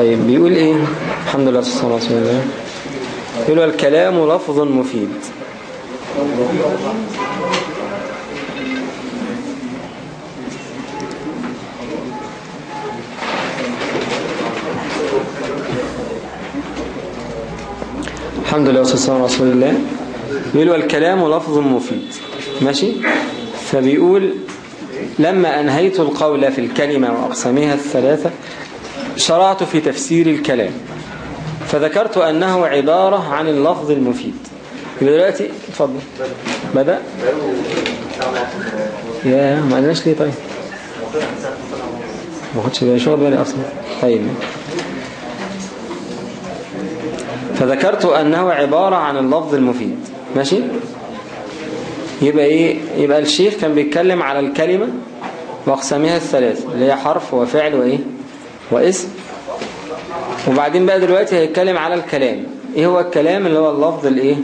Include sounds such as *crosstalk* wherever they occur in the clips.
طيب بيقول إيه؟ الحمد لله صلى الله عليه وسلم يقول الكلام لفظ مفيد. الحمد لله والصلاة على رسول الله. بيقول الكلام لفظ مفيد. ماشي؟ فبيقول لما أنهيت القول في الكلمة وأقسامها الثلاثة شرعت في تفسير الكلام. فذكرت أنه عبارة عن اللفظ المفيد. يبقى دلوقتي اتفضل. بدأ. يا ما قلناش ليه طيب؟ ما خدش بالي. شو بالي أصلا. طيب. فذكرت أنه عبارة عن اللفظ المفيد. ماشي؟ يبقى إيه؟ يبقى الشيخ كان بيتكلم على الكلمة وأقسامها الثلاثة اللي هي حرف وفعل وإيه؟ واسم. وبعدين بقى دلوقتي هيتكلم على الكلام. إيه هو الكلام؟ اللي هو اللفظ الإيه؟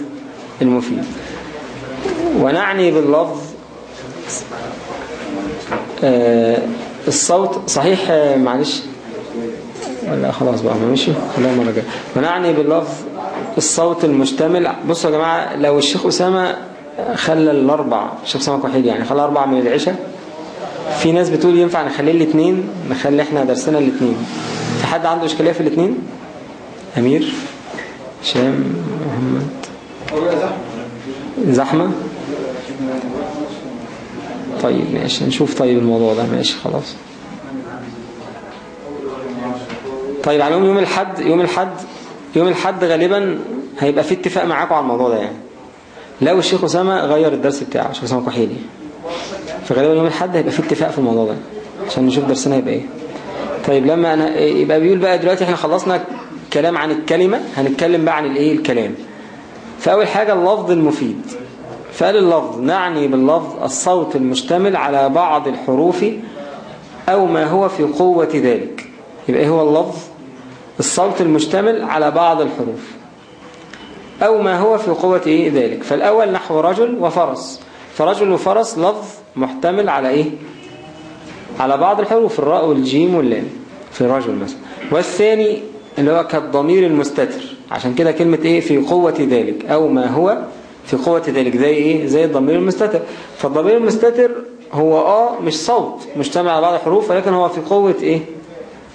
المفيد. ونعني باللفظ آه الصوت. صحيح آه معلش. ولا خلاص بقى ماشي خليها مرة جاية. ونعني باللفظ الصوت المشتمل. بصوا يا جماعة لو الشيخ أسامة خلى الأربع الشيخ أسامة وحيد يعني خلى أربع من العشاء في ناس بتقول ينفع نخليه الاثنين نخلي إحنا درسنا الاثنين في حد عنده إشكالية في الاثنين أمير هشام محمد. زحمة؟ طيب ماشي. نشوف طيب الموضوع ده. ماشي خلاص. طيب على يوم الحد يوم الحد يوم الحد غالبا هيبقى في اتفاق معاكم على الموضوع ده يعني. لو الشيخ أسامة غير الدرس بتاعه الشيخ أسامة كحيلي. فغالبا يوم الحد هيبقى في اتفاق في الموضوع ده عشان نشوف درسنا هيبقى إيه. طيب لما أنا يبقى بيقول بقى دلوقتي إحنا خلصنا كلام عن الكلمة هنتكلم بقى عن الايه الكلام. فأول حاجة اللفظ المفيد. فقال اللفظ نعني باللفظ الصوت المشتمل على بعض الحروف أو ما هو في قوة ذلك. يبقى إيه هو اللفظ؟ الصوت المشتمل على بعض الحروف أو ما هو في قوة إيه ذلك. فالأول نحو رجل وفرس. فرجل وفرس لفظ محتمل على إيه؟ على بعض الحروف الراء والجيم واللام في رجل مثلا. والثاني اللي هو كالضمير المستتر. عشان كده كلمة إيه؟ في قوة ذلك. أو ما هو في قوة ذلك. زي إيه؟ زي الضمير المستتر. فالضمير المستتر هو آه مش صوت مجتمع على بعض الحروف ولكن هو في قوة إيه؟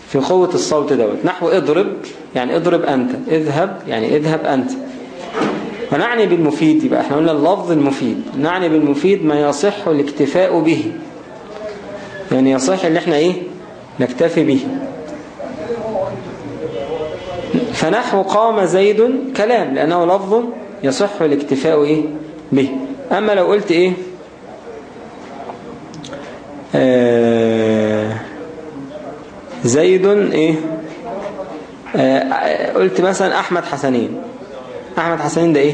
في قوة الصوت دوت. نحو اضرب يعني اضرب أنت. اذهب يعني اذهب أنت. ونعني بالمفيد. يبقى إحنا قلنا اللفظ المفيد. نعني بالمفيد ما يصح الاكتفاء به. يعني يصح اللي إحنا إيه؟ نكتفي به. فنحو قام زيد كلام لأنه لفظ يصح الاكتفاء إيه؟ به. أما لو قلت إيه؟ آه زيد إيه؟ آه قلت مثلا أحمد حسنين. أحمد حسنين ده إيه؟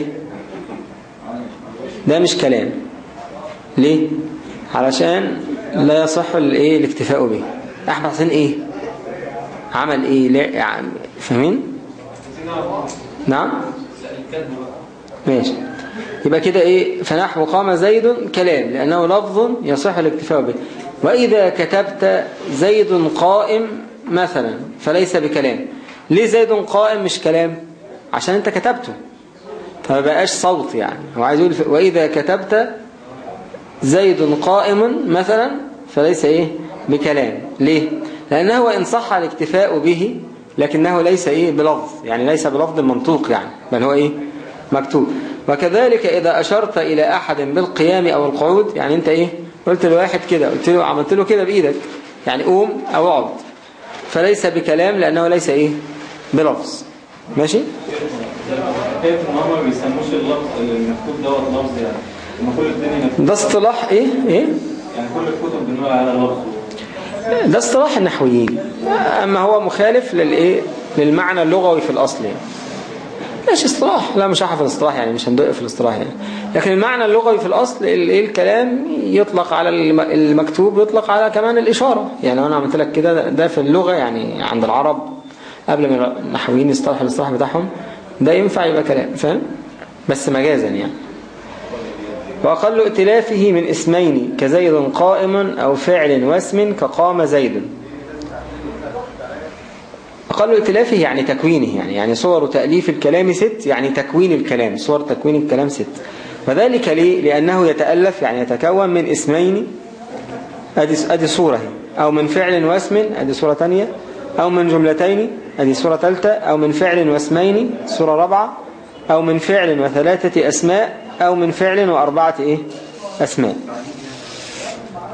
ده مش كلام. ليه؟ علشان لا يصح الايه الاكتفاء به. أحمد حسين إيه؟ عمل إيه؟ لا يعني فاهمين؟ نعم؟ ماشي. يبقى كده إيه؟ فنحو قام زيد كلام لأنه لفظ يصح الاكتفاء به. وإذا كتبت زيد قائم مثلا فليس بكلام. ليه زيد قائم مش كلام؟ عشان أنت كتبته. فما بقاش صوت يعني. هو عايز يقول وإذا كتبت زيد قائم مثلا فليس إيه؟ بكلام. ليه؟ لأنه إن صح الاكتفاء به لكنه ليس إيه؟ بلفظ. يعني ليس بلفظ المنطوق يعني بل هو إيه؟ مكتوب. وكذلك إذا أشرت إلى أحد بالقيام أو القعود يعني أنت إيه؟ قلت لواحد كده قلت له عملت له كده بإيدك. يعني قوم أو اقعد. فليس بكلام لأنه ليس إيه؟ بلفظ. ماشي؟ ده اصطلاح إيه؟ إيه؟ يعني كل الكتب بنقول ده اصطلاح النحويين أما هو مخالف للإيه؟ للمعنى اللغوي في الأصل يعني. ماشي اصطلاح. لا مش هحفظ الاصطلاح يعني مش هندق في الاصطلاح يعني. لكن المعنى اللغوي في الأصل الايه الكلام؟ يطلق على المكتوب يطلق على كمان الإشارة. يعني لو أنا عملت لك كده ده في اللغة يعني عند العرب قبل ما النحويين يصطلحوا الاصطلاح بتاعهم ده ينفع يبقى كلام فاهم؟ بس مجازا يعني. وأقل ائتلافه من اسمين كزيد قائم أو فعل واسم كقام زيد أقل ائتلافه يعني تكوينه يعني يعني صور تأليف الكلام ست يعني تكوين الكلام صور تكوين الكلام ست وذلك ليه؟ لأنه يتألف يعني يتكون من اسمين أدي, أدي صورة أو من فعل واسم أدي صورة تانية أو من جملتين أدي صورة ثالثة أو من فعل واسمين صورة رابعة أو من فعل وثلاثة أسماء أو من فعل وأربعة إيه؟ أسماء.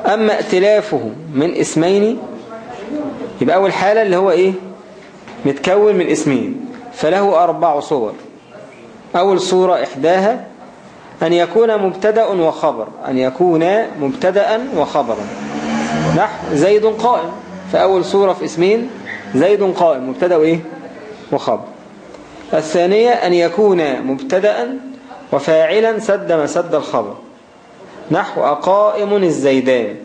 أما ائتلافه من اسمين يبقى أول حالة اللي هو إيه؟ متكون من اسمين فله أربع صور. أول صورة إحداها أن يكون مبتدأ وخبر أن يكون مبتدأ وخبرا نحو زيد قائم. فأول صورة في اسمين زيد قائم مبتدأ وإيه؟ وخبر. الثانية أن يكون مبتدأ وفاعلا سد مسد الخبر. نحو أقائم الزيدان.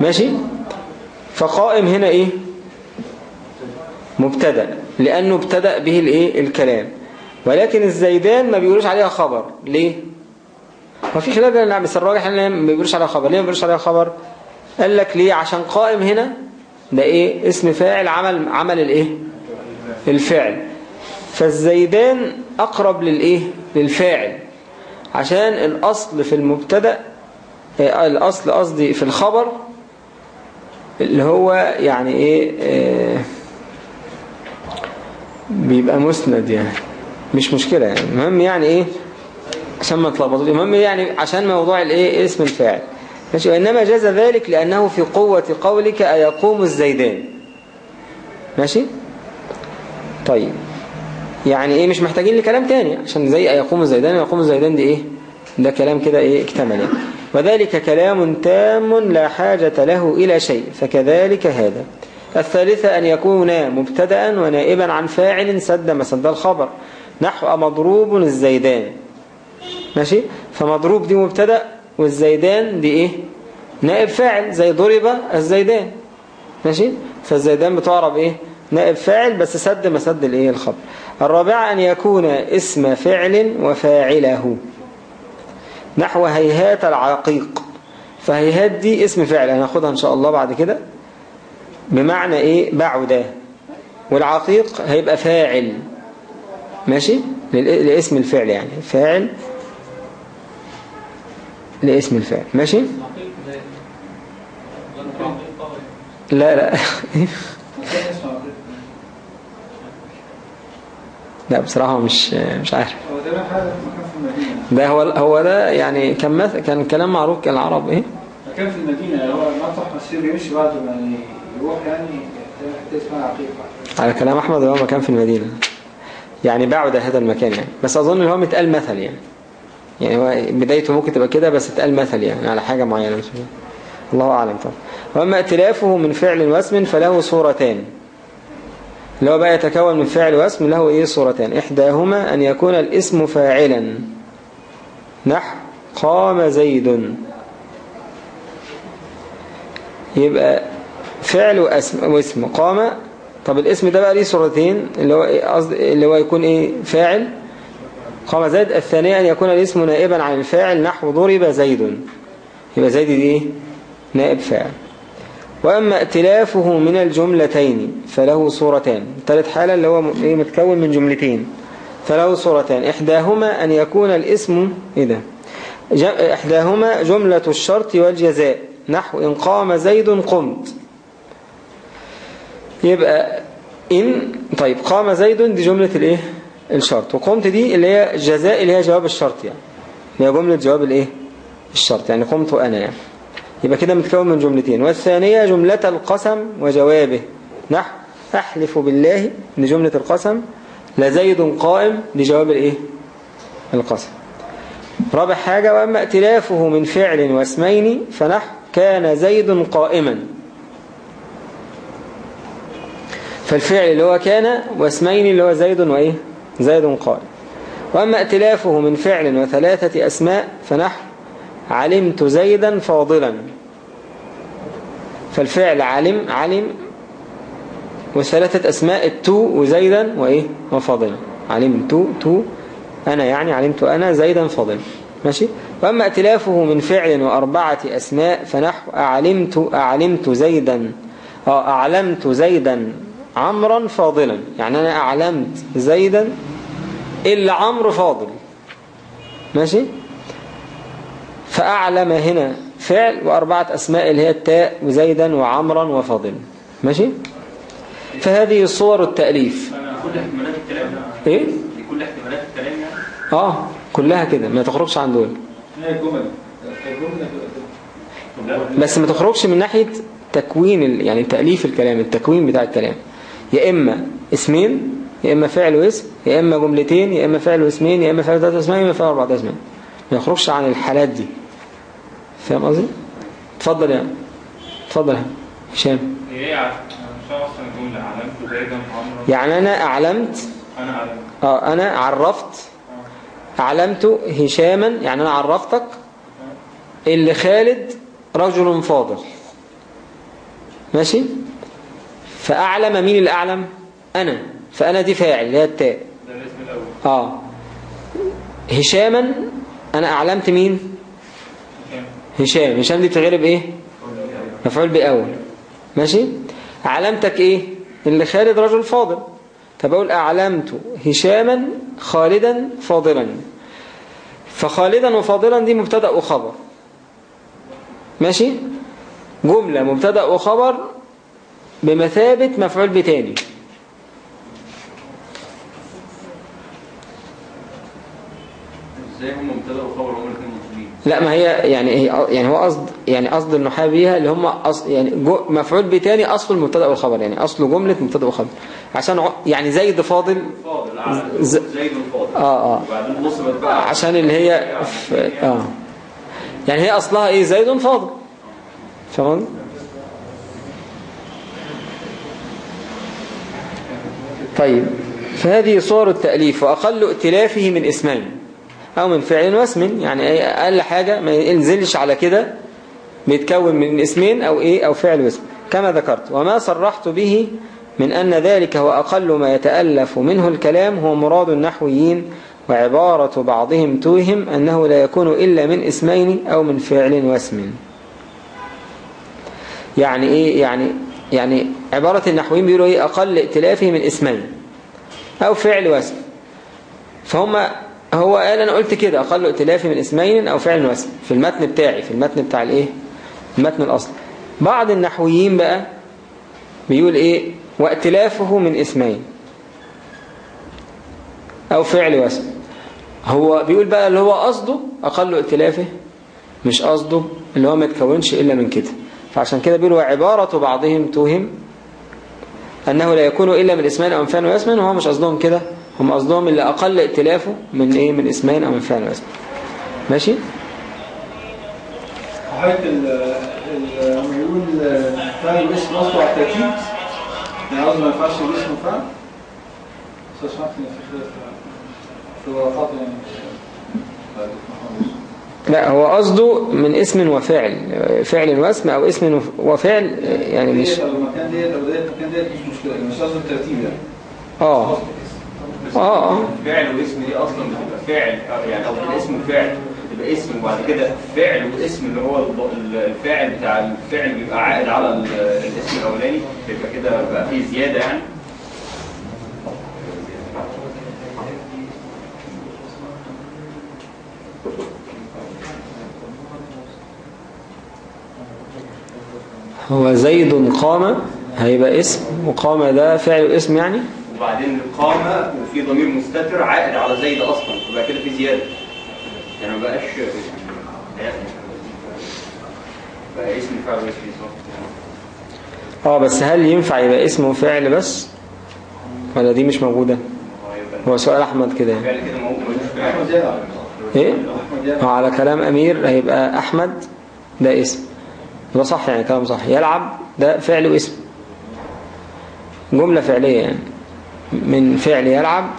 ماشي؟ فقائم هنا إيه؟ مبتدأ. لأنه ابتدأ به الإيه؟ الكلام. ولكن الزيدان ما بيقولوش عليها خبر. ليه؟ ما في خلاف بين بس الراجح إن ما بيقولوش عليها خبر. ليه ما بيقولوش عليها خبر؟ قال لك ليه؟ عشان قائم هنا. ده إيه؟ اسم فاعل عمل عمل الإيه؟ الفعل. فالزيدان أقرب للإيه؟ للفاعل. عشان الأصل في المبتدأ الأصل قصدي في الخبر اللي هو يعني إيه؟ آه بيبقى مسند يعني. مش مشكلة يعني. المهم يعني إيه؟ عشان ما تلخبطوا المهم يعني عشان موضوع الإيه؟ اسم الفاعل. ماشي. وإنما جاز ذلك لأنه في قوة قولك أيقوم الزيدان. ماشي؟ طيب. يعني إيه مش محتاجين لكلام تاني عشان زي ايقوم الزيدان يقوم الزيدان دي إيه ده كلام كده إيه اكتمل يعني. وذلك كلام تام لا حاجة له إلى شيء فكذلك هذا. الثالثة أن يكون مبتدأ ونائبا عن فاعل سد مسد الخبر. نحو مضروب الزيدان. ماشي؟ فمضروب دي مبتدأ والزيدان دي إيه؟ نائب فاعل زي ضرب الزيدان. ماشي؟ فالزيدان بتعرب إيه؟ نائب فاعل بس سد مسد الإيه؟ الخبر. الرابعة أن يكون اسم فعل وفاعله نحو هيهات العقيق. فهيهات دي اسم فعل هناخدها إن شاء الله بعد كده. بمعنى إيه؟ بعدة والعقيق هيبقى فاعل. ماشي؟ لاسم الفعل يعني. فاعل لاسم الفعل. ماشي؟ لا لا. *laughs* لا بصراحة مش مش عارف. ده هو هو ده يعني كان مثل كان كلام معروف كالعرب. إيه؟ مكان في المدينة هو مطرح مسير يمشي بعد ما يروح يعني اسمها عقيقة على كلام أحمد هو مكان في المدينة. يعني بعد هذا المكان يعني. بس أظن إن هو متقال مثل يعني. يعني هو بدايته ممكن تبقى كده بس اتقال مثل يعني على حاجة معينة. مش. الله أعلم. طبعا وأما ائتلافه من فعل واسم فله صورتان. اللي هو بقى يتكون من فعل واسم له إيه صورتان. إحداهما أن يكون الاسم فاعلا. نحو قام زيد. يبقى فعل واسم, واسم. قام. طب الاسم ده بقى ليه صورتين؟ اللي هو إيه قصد اللي هو يكون إيه؟ فاعل. قام زيد. الثانية أن يكون الاسم نائبا عن الفاعل. نحو ضرب زيد. يبقى زيد دي إيه؟ نائب فاعل. وأما ائتلافه من الجملتين فله صورتان ثالث حالة اللي هو إيه متكون من جملتين. فله صورتان إحداهما أن يكون الاسم إيه ده؟ إحداهما جملة الشرط والجزاء. نحو إن قام زيد قمت. يبقى إن طيب قام زيد دي جملة الإيه؟ الشرط. وقمت دي اللي هي جزاء اللي هي جواب الشرط يعني. هي جملة جواب الإيه؟ الشرط يعني قمت أنا يعني. يبقى كده متكون من جملتين. والثانية جملة القسم وجوابه. نحو أحلف بالله دي جملة القسم لزيد قائم لجواب الإيه؟ القسم. رابع حاجة وأما ائتلافه من فعل واسمين فنحو كان زيد قائما. فالفعل اللي هو كان واسمين اللي هو زيد وإيه؟ زيد قائم. وأما ائتلافه من فعل وثلاثة أسماء فنحو علمت زيدا فاضلا. فالفعل علم علم وثلاثة أسماء التو وزيدا وإيه؟ وفاضلا. علمت تو أنا يعني علمت أنا زيدا فاضلا. ماشي؟ وأما ائتلافه من فعل وأربعة أسماء فنحو أعلمت أعلمت زيدا. آه أعلمت زيدا عمرا فاضلا. يعني أنا أعلمت زيدا إلا عمرو فاضل. ماشي؟ فأعلم هنا فعل وأربعة أسماء اللي هي التاء وزيدا وعمرا وفاضلا. ماشي؟ فهذه صور التأليف. كل احتمالات الكلام إيه؟ لكل احتمالات الكلام يعني. آه كلها كده ما تخرجش عن دول. بس ما تخرجش من ناحية تكوين ال... يعني تأليف الكلام التكوين بتاع الكلام. يا إما اسمين يا إما فعل واسم يا إما جملتين يا إما فعل واسمين يا إما فعل ثلاثة أسماء يا إما فعل أربعة أسماء. ما يخرجش عن الحالات دي. فاهم قصدي؟ اتفضل يا اتفضل يا هشام. إيه يعني مش عارف أصلا الجمله علمت زيدا عمرا يعني أنا أعلمت؟ أنا علمت آه أنا عرفت. علمت هشاما يعني أنا عرفتك اللي خالد رجل فاضل. ماشي؟ فأعلم مين اللي أعلم أنا. فأنا دي فاعل اللي هي التاء. ده الاسم الأول. آه. هشاما أنا أعلمت مين؟ هشام. هشام دي بتغلب إيه؟ مفعول بأول. ماشي؟ علامتك إيه؟ اللي خالد رجل فاضل. فبقول أعلمت هشاما خالدا فاضلا. فخالدا وفاضلا دي مبتدأ وخبر. ماشي؟ جملة مبتدأ وخبر بمثابة مفعول بتاني. إزاي هم مبتدا وخبر هم الاثنين منصوبين لا ما هي يعني هي يعني هو قصد يعني قصد النحاة بيها اللي هم أصل يعني مفعول بتاني أصل المبتدأ والخبر يعني أصله جملة مبتدأ وخبر عشان يعني زيد فاضل. فاضل على زيد الفاضل آه آه. وبعدين نصبت بقى. عشان اللي هي آه. يعني هي أصلها إيه؟ زيد فاضل. فاهم؟ طيب فهذه صور التأليف وأقل ائتلافه من اسمين. أو من فعل واسم. يعني أي أقل حاجة ما ينزلش على كده بيتكون من اسمين أو إيه أو فعل واسم. كما ذكرت وما صرحت به من أن ذلك هو أقل ما يتألف منه الكلام هو مراد النحويين وعبارة بعضهم توهم أنه لا يكون إلا من اسمين أو من فعل واسم. يعني إيه؟ يعني يعني عبارة النحويين بيقولوا إيه أقل ائتلافه من اسمين أو فعل واسم. فهم هو قال أنا قلت كده أقل ائتلافي من اسمين أو فعل واسم في المتن بتاعي في المتن بتاع الإيه؟ المتن الأصل. بعض النحويين بقى بيقول إيه؟ وائتلافه من اسمين أو فعل واسم هو بيقول بقى اللي هو قصده أقل ائتلافه مش قصده اللي هو ما تكونش إلا من كده. فعشان كده بيقولوا عبارة بعضهم توهم أنه لا يكون إلا من اسمين أو من فعل واسم وهو مش قصدهم كده. هم قصدهم اللي أقل ائتلافه من إيه؟ من اسمين أو من فعل واسم. ماشي؟ ال- لما يقول فعل الاسم اصله على يعني قصدي ما ينفعش يقول اسم فعل بس سمعت إن في خلاف في ورقات يعني. لا هو قصده من اسم وفعل فعل واسم أو اسم وفعل يعني مش ديت أو المكان ديت أو ديت المكان ديت مش مشكلة مش قصدي الترتيب يعني. آه. آه. آه فعل واسم دي أصلا بتبقى فعل. يعني أو الاسم فعل تبقى اسم. وبعد كده فعل واسم اللي هو الفاعل بتاع الفعل بيبقى عائد على ال- الاسم الأولاني. بيبقى كده بقى فيه زيادة يعني. هو زيد قام هيبقى اسم وقام ده فعل اسم يعني؟ وبعدين قام وفي ضمير مستتر عائد على زيد أصلا يبقى كده في زيادة. يعني ما بقاش بقى اسم فعل واسم بالظبط آه بس هل ينفع يبقى اسم وفعل بس؟ ولا دي مش موجودة؟ هو سؤال أحمد كده يعني. إيه؟ هو على كلام أمير هيبقى أحمد ده اسم. ده صح يعني كلام صح. يلعب ده فعل واسم. جملة فعلية يعني. من فعل يلعب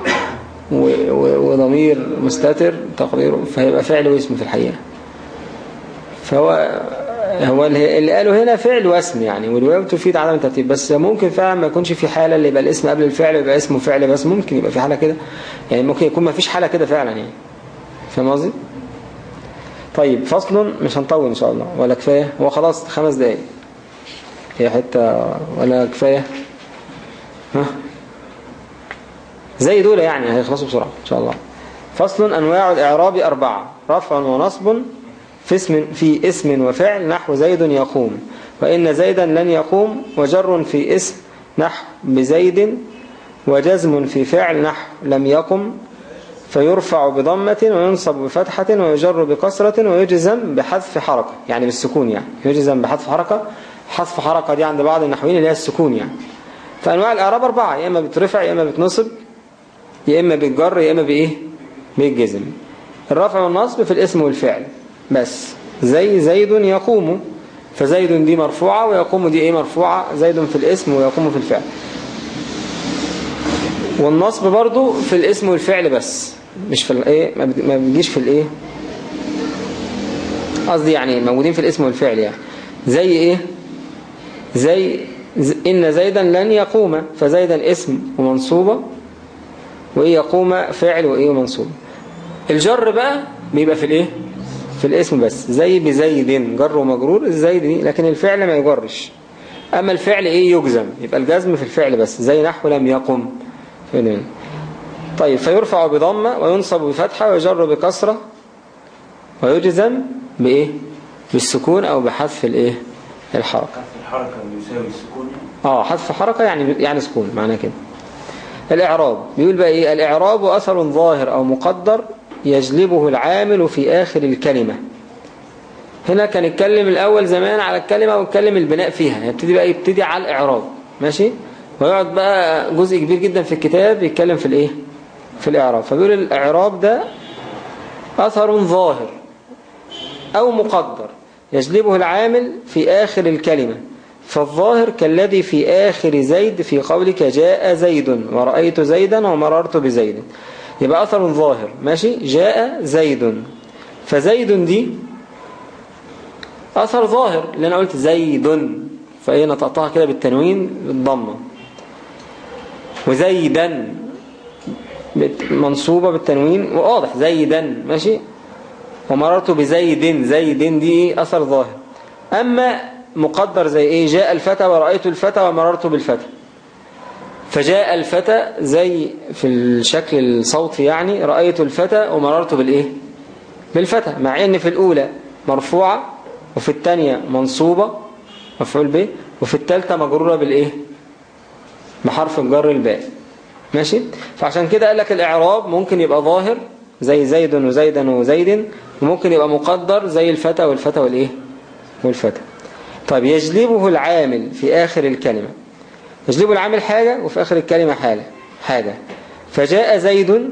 وضمير مستتر تقديره فهيبقى فعل واسم في الحقيقة. فهو هو اللي اللي قاله هنا فعل واسم يعني والواو تفيد عدم الترتيب. بس ممكن فعلا ما يكونش في حالة اللي يبقى الاسم قبل الفعل يبقى اسمه فعل بس ممكن يبقى في حالة كده. يعني ممكن يكون ما فيش حالة كده فعلا يعني. فاهم قصدي؟ طيب فصل مش هنطول إن شاء الله. ولا كفاية؟ هو خلاص خمس دقايق. هي حتة ولا كفاية؟ ها؟ زي دول يعني هيخلصوا بسرعة إن شاء الله. فصل أنواع الإعراب أربعة رفع ونصب في اسم, في اسم وفعل نحو زيد يقوم. وإن زيدا لن يقوم وجر في اسم نحو بزيد وجزم في فعل نحو لم يقم. فيرفع بضمة وينصب بفتحة ويجر بكسرة ويجزم بحذف حركة. يعني بالسكون يعني. يجزم بحذف حركة. حذف حركة دي عند بعض النحويين اللي هي السكون يعني. فأنواع الإعراب أربعة يا إما بترفع يا إما بتنصب. يا إما بالجر يا إما بإيه؟ بالجزم. الرفع والنصب في الاسم والفعل. بس. زي زيد يقوم. فزيد دي مرفوعة ويقوم دي إيه مرفوعة؟ زيد في الاسم ويقوم في الفعل. والنصب برضو في الاسم والفعل بس. مش في الايه ما بيجيش في الإيه؟ قصدي يعني موجودين في الاسم والفعل يعني. زي إيه؟ زي إن زيدا لن يقوم. فزيدا اسم ومنصوبة وإيه يقوم فاعل وإيه منصوب. الجر بقى بيبقى في الإيه؟ في الاسم بس. زي بزيد جر ومجرور الزيد دي لكن الفعل ما يجرش. أما الفعل إيه؟ يجزم. يبقى الجزم في الفعل بس. زي نحو لم يقم. فين طيب فيرفع بضمة وينصب بفتحة ويجر بكسرة ويجزم بإيه؟ بالسكون أو بحذف الإيه؟ الحركة. حذف الحركة يساوي السكون. آه حذف حركة يعني يعني سكون معناه كده. الإعراب. بيقول بقى إيه؟ الإعراب أثر ظاهر أو مقدر يجلبه العامل في آخر الكلمة. هنا كان يتكلم الأول زمان على الكلمة ويتكلم البناء فيها. يبتدي بقى يبتدي على الإعراب. ماشي؟ ويقعد بقى جزء كبير جدا في الكتاب يتكلم في الإيه؟ في الإعراب. فبيقول الإعراب ده أثر ظاهر أو مقدر يجلبه العامل في آخر الكلمة. فالظاهر كالذي في آخر زيد في قولك جاء زيد ورأيت زيدا ومررت بزيد. يبقى أثر ظاهر ماشي؟ جاء زيد. فزيد دي أثر ظاهر أنا قلت زيد. فإيه نطقتها كده بالتنوين بالضمة وزيدا منصوبة بالتنوين وواضح زيدا ماشي؟ ومررت بزيد. زيد دي أثر ظاهر. أما مقدر زي إيه؟ جاء الفتى ورأيت الفتى ومررت بالفتى. فجاء الفتى زي في الشكل الصوتي يعني رأيت الفتى ومررت بالإيه؟ بالفتى مع إن في الأولى مرفوعة وفي الثانية منصوبة. مفعول به. وفي الثالثة مجرورة بالإيه؟ بحرف الجر الباء. ماشي؟ فعشان كده قال لك الإعراب ممكن يبقى ظاهر زي زيد وزيدا وزيد وممكن يبقى مقدر زي الفتى والفتى والإيه؟ والفتى. طيب يجلبه العامل في آخر الكلمة. يجلبه العامل حاجة وفي آخر الكلمة حاجة حاجة. فجاء زيد.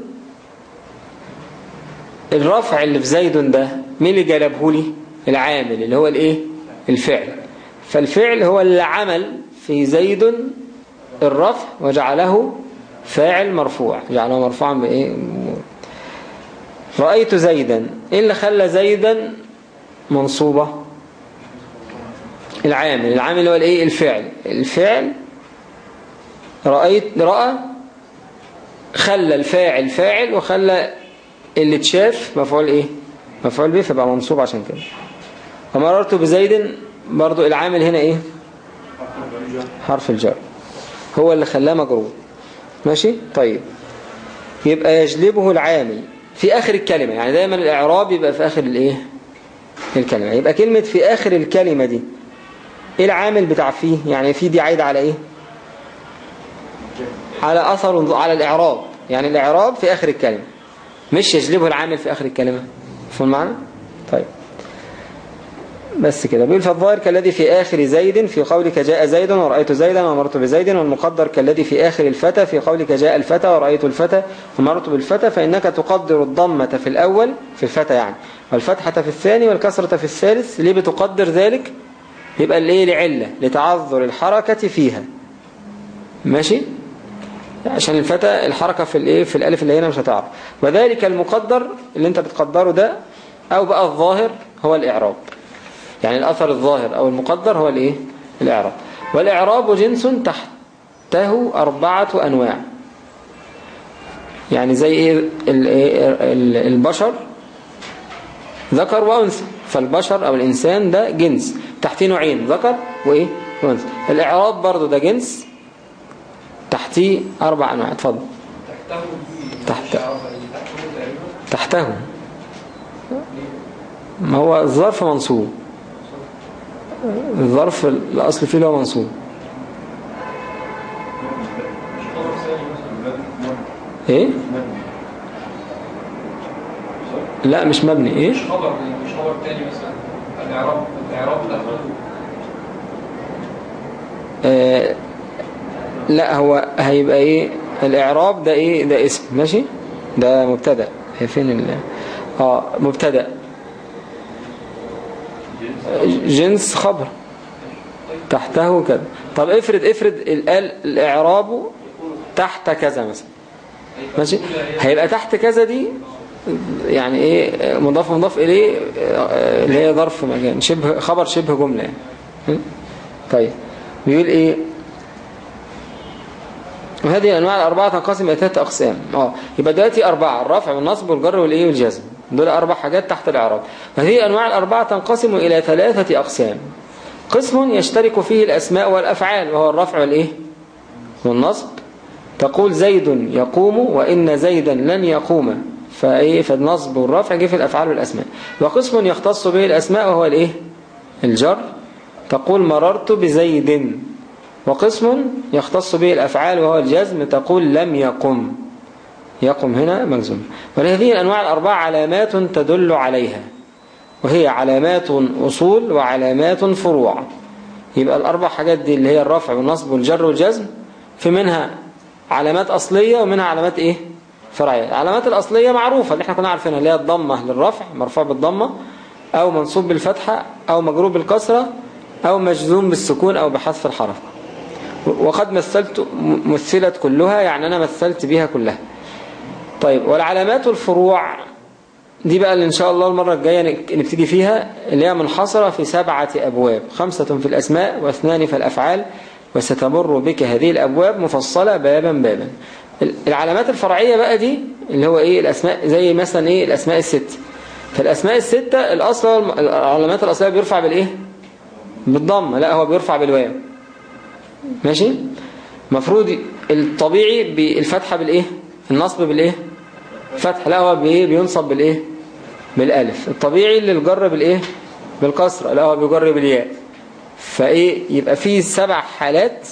الرفع اللي في زيد ده مين اللي جلبه لي؟ العامل اللي هو الإيه؟ الفعل. فالفعل هو اللي عمل في زيد الرفع وجعله فاعل مرفوع. جعله مرفوعا بإيه؟ رأيت زيدا. إيه اللي خلى زيدا منصوبة؟ العامل. العامل هو الإيه؟ الفعل. الفعل رأيت رأى خلى الفاعل فاعل وخلى اللي اتشاف مفعول إيه؟ مفعول به فبقى منصوب عشان كده. ومررت بزيد برضو العامل هنا إيه؟ حرف الجر. هو اللي خلاه مجرور. ماشي؟ طيب. يبقى يجلبه العامل في آخر الكلمة. يعني دايما الإعراب يبقى في آخر الإيه؟ الكلمة. يبقى كلمة في آخر الكلمة دي إيه العامل بتاع فيه؟ يعني في دي عايدة على إيه؟ على أثر على الإعراب. يعني الإعراب في آخر الكلمة. مش يجلبه العامل في آخر الكلمة. فهم معنا؟ طيب. بس كده. بيقول فالظاهر كالذي في آخر زيد في قولك جاء زيد ورأيت زيدا ومرت بزيد والمقدر كالذي في آخر الفتى في قولك جاء الفتى ورأيت الفتى ومرت بالفتى فإنك تقدر الضمة في الأول في الفتى يعني والفتحة في الثاني والكسرة في الثالث ليه بتقدر ذلك؟ يبقى الايه لعلة لتعذر الحركة فيها. ماشي؟ عشان الفتى الحركة في الايه؟ في الألف اللي هنا مش هتعرف. وذلك المقدر اللي انت بتقدره ده أو بقى الظاهر هو الإعراب. يعني الأثر الظاهر أو المقدر هو الايه؟ الإعراب. والإعراب جنس تحته أربعة أنواع. يعني زي إيه؟ البشر ذكر وأنثى. فالبشر أو الإنسان ده جنس. تحتيه نوعين ذكر؟ وإيه؟ جنس الإعراب برضو ده جنس تحتيه أربع أنواع اتفضل. تحت تحته. ما هو الظرف منصوب. الظرف الأصل فيه له منصوب. إيه؟ لا مش مبني. إيه؟ مش خبر مش خبر تاني مثلا. آه لا هو هيبقى إيه؟ الإعراب ده إيه؟ ده اسم. ماشي؟ ده مبتدأ. هي فين ال آه مبتدأ. جنس خبر. تحته كذا. طب افرض افرض الآل الإعراب تحت كذا مثلا. ماشي؟ هيبقى تحت كذا دي يعني إيه مضاف مضاف إليه آه، اللي هي ظرف مكان شبه خبر شبه جملة. يعني? طيب. بيقول إيه؟ وهذه الانواع الأربعة تنقسم إلى ثلاث أقسام. آه. يبقى دلوقتي أربعة الرفع والنصب والجر والإيه والجزم. دول أربع حاجات تحت الإعراب. وهذه الانواع الأربعة تنقسم إلى ثلاثة أقسام. قسم يشترك فيه الأسماء والأفعال وهو الرفع والإيه؟ والنصب. تقول زيد يقوم وإن زيدا لن يقوم. فإيه فالنصب والرفع جه في الأفعال والأسماء. وقسم يختص به الأسماء وهو الإيه؟ الجر. تقول مررت بزيد. وقسم يختص به الأفعال وهو الجزم. تقول لم يقم. يقم هنا مجزوم. ولهذه الأنواع الأربعة علامات تدل عليها. وهي علامات أصول وعلامات فروع. يبقى الأربع حاجات دي اللي هي الرفع والنصب والجر والجزم في منها علامات أصلية ومنها علامات إيه؟ فرعية العلامات الأصلية معروفة اللي إحنا كنا عارفينها اللي هي الضمة للرفع مرفوع بالضمة أو منصوب بالفتحة أو مجروب بالكسرة أو مجزوم بالسكون أو بحذف الحرف. وقد مثلت مثلت كلها يعني أنا مثلت بها كلها. طيب والعلامات الفروع دي بقى اللي إن شاء الله المرة الجاية نبتدي فيها اللي هي منحصرة في سبعة أبواب. خمسة في الأسماء واثنان في الأفعال وستمر بك هذه الأبواب مفصلة بابا بابا. العلامات الفرعية بقى دي اللي هو إيه الأسماء زي مثلا إيه الأسماء الست. فالأسماء الستة الأصل العلامات الأصلية بيرفع بالإيه؟ بالضم. لا هو بيرفع بالواو. ماشي؟ مفروض الطبيعي بالفتحة بالإيه؟ النصب بالإيه؟ فتح. لا هو بإيه بينصب بالإيه؟ بالألف. الطبيعي اللي الجر بالإيه؟ بالكسرة. لا هو بيجر بالياء. فإيه؟ يبقى في سبع حالات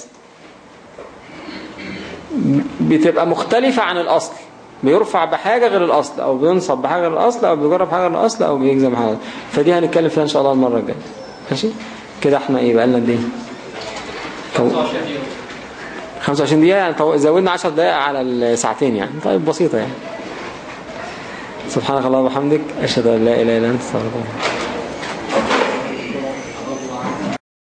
بتبقى مختلفة عن الأصل. بيرفع بحاجة غير الأصل أو بينصب بحاجة غير الأصل أو بيجرب حاجة غير الأصل أو بيجزم حاجة فدي هنتكلم فيها إن شاء الله المرة الجاية. ماشي؟ كده إحنا إيه بقالنا قد إيه؟ 25 دقيقة. يعني طو... زودنا 10 دقائق على الساعتين يعني. طيب بسيطة يعني. سبحانك اللهم وبحمدك أشهد أن لا إله إلا أنت أستغفرك